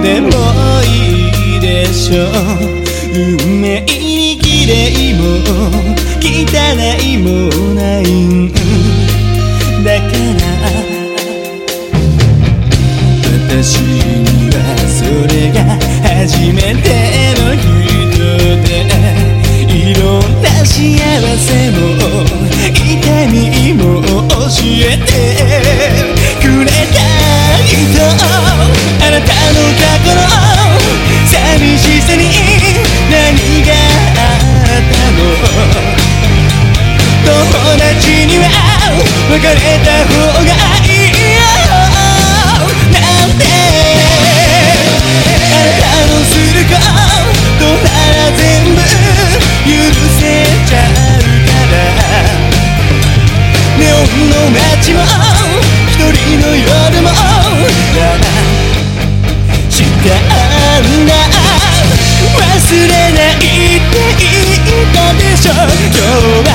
でもいいでしょう。運命に綺麗も汚いもない 결정교만